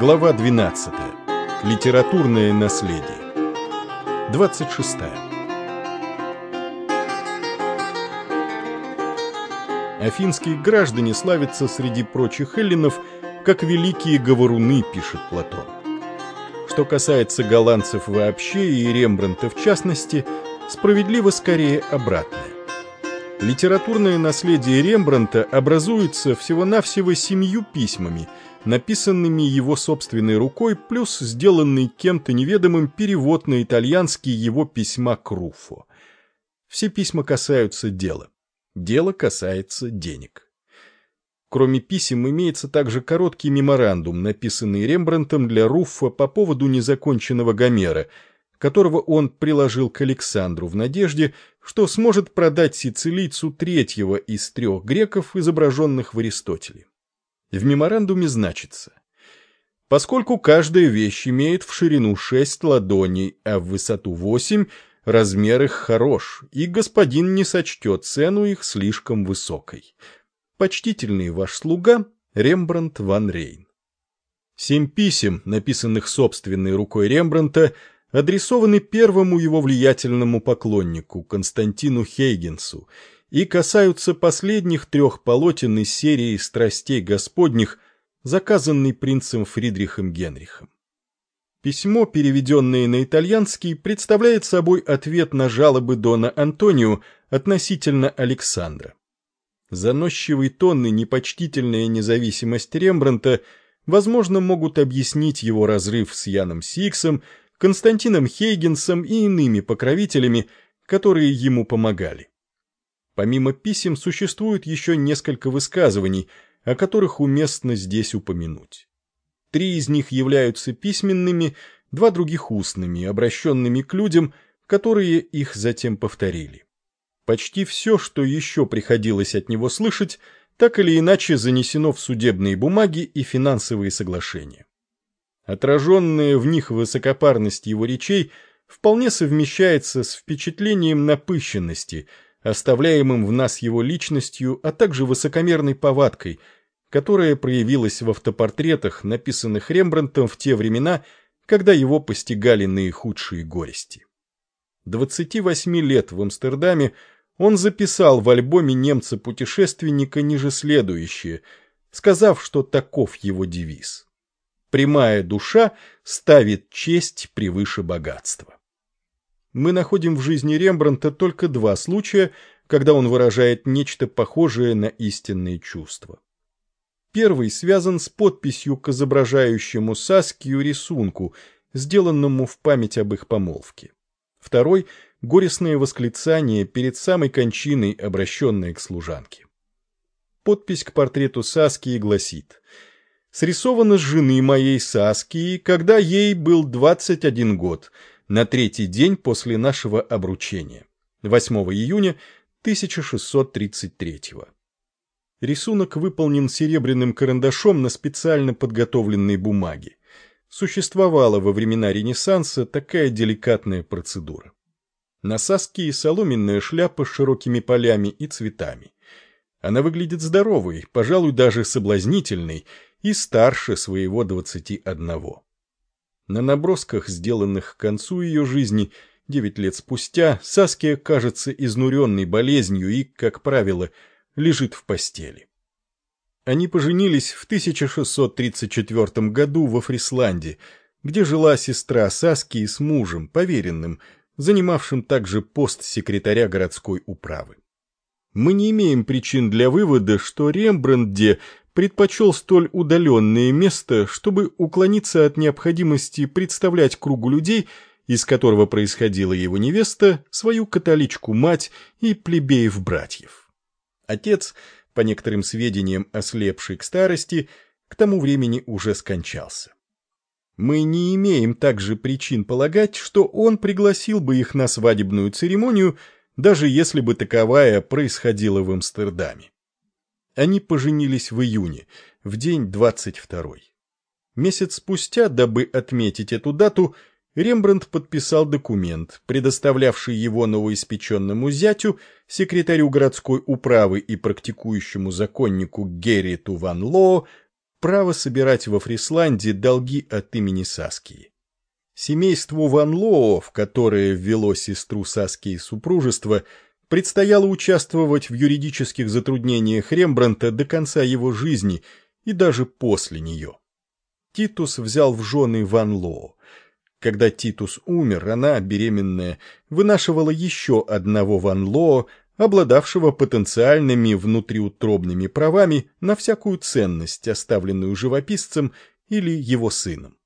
Глава 12. Литературное наследие. 26. Афинские граждане славятся среди прочих эллинов, как великие говоруны, пишет Платон. Что касается голландцев вообще и Рембрандта в частности, справедливо скорее обратное. Литературное наследие Рембрандта образуется всего-навсего семью письмами – написанными его собственной рукой, плюс сделанный кем-то неведомым перевод на итальянский его письма к Руфо. Все письма касаются дела. Дело касается денег. Кроме писем имеется также короткий меморандум, написанный Рембрандтом для Руффа по поводу незаконченного Гомера, которого он приложил к Александру в надежде, что сможет продать сицилийцу третьего из трех греков, изображенных в Аристотеле. В меморандуме значится Поскольку каждая вещь имеет в ширину 6 ладоней, а в высоту 8, размер их хорош, и господин не сочтет цену их слишком высокой. Почтительный ваш слуга Рембрандт ван Рейн. Семь писем, написанных собственной рукой Рембрандта, адресованы первому его влиятельному поклоннику, Константину Хейгенсу, и касаются последних трех полотен из серии «Страстей Господних», заказанной принцем Фридрихом Генрихом. Письмо, переведенное на итальянский, представляет собой ответ на жалобы Дона Антонио относительно Александра. Заносчивый тон и непочтительная независимость Рембранта, возможно, могут объяснить его разрыв с Яном Сиксом, Константином Хейгенсом и иными покровителями, которые ему помогали. Помимо писем существует еще несколько высказываний, о которых уместно здесь упомянуть. Три из них являются письменными, два других устными, обращенными к людям, которые их затем повторили. Почти все, что еще приходилось от него слышать, так или иначе занесено в судебные бумаги и финансовые соглашения. Отраженная в них высокопарность его речей вполне совмещается с впечатлением напыщенности – оставляемым в нас его личностью, а также высокомерной повадкой, которая проявилась в автопортретах, написанных Рембрандтом в те времена, когда его постигали наихудшие горести. 28 лет в Амстердаме он записал в альбоме немца-путешественника ниже следующее, сказав, что таков его девиз. «Прямая душа ставит честь превыше богатства» мы находим в жизни Рембрандта только два случая, когда он выражает нечто похожее на истинные чувства. Первый связан с подписью к изображающему Саскию рисунку, сделанному в память об их помолвке. Второй – горестное восклицание перед самой кончиной, обращенное к служанке. Подпись к портрету Саскии гласит «Срисовано с жены моей Саскии, когда ей был 21 год – на третий день после нашего обручения, 8 июня 1633 Рисунок выполнен серебряным карандашом на специально подготовленной бумаге. Существовала во времена Ренессанса такая деликатная процедура. На саске соломенная шляпа с широкими полями и цветами. Она выглядит здоровой, пожалуй, даже соблазнительной и старше своего двадцати одного. На набросках, сделанных к концу ее жизни, девять лет спустя, Саския кажется изнуренной болезнью и, как правило, лежит в постели. Они поженились в 1634 году во Фрисланде, где жила сестра Саскии с мужем, поверенным, занимавшим также пост секретаря городской управы. Мы не имеем причин для вывода, что Рембрандте предпочел столь удаленное место, чтобы уклониться от необходимости представлять кругу людей, из которого происходила его невеста, свою католичку-мать и плебеев-братьев. Отец, по некоторым сведениям ослепший к старости, к тому времени уже скончался. Мы не имеем также причин полагать, что он пригласил бы их на свадебную церемонию, даже если бы таковая происходила в Амстердаме. Они поженились в июне, в день 22-й. Месяц спустя, дабы отметить эту дату, Рембрандт подписал документ, предоставлявший его новоиспеченному зятю, секретарю городской управы и практикующему законнику Герриту Ван Лоо, право собирать во Фрисланде долги от имени Саскии. Семейству Ван Лоо, в которое ввело сестру Саскии супружество, предстояло участвовать в юридических затруднениях Рембранта до конца его жизни и даже после нее. Титус взял в жены Ван Лоо. Когда Титус умер, она, беременная, вынашивала еще одного Ван Лоо, обладавшего потенциальными внутриутробными правами на всякую ценность, оставленную живописцем или его сыном.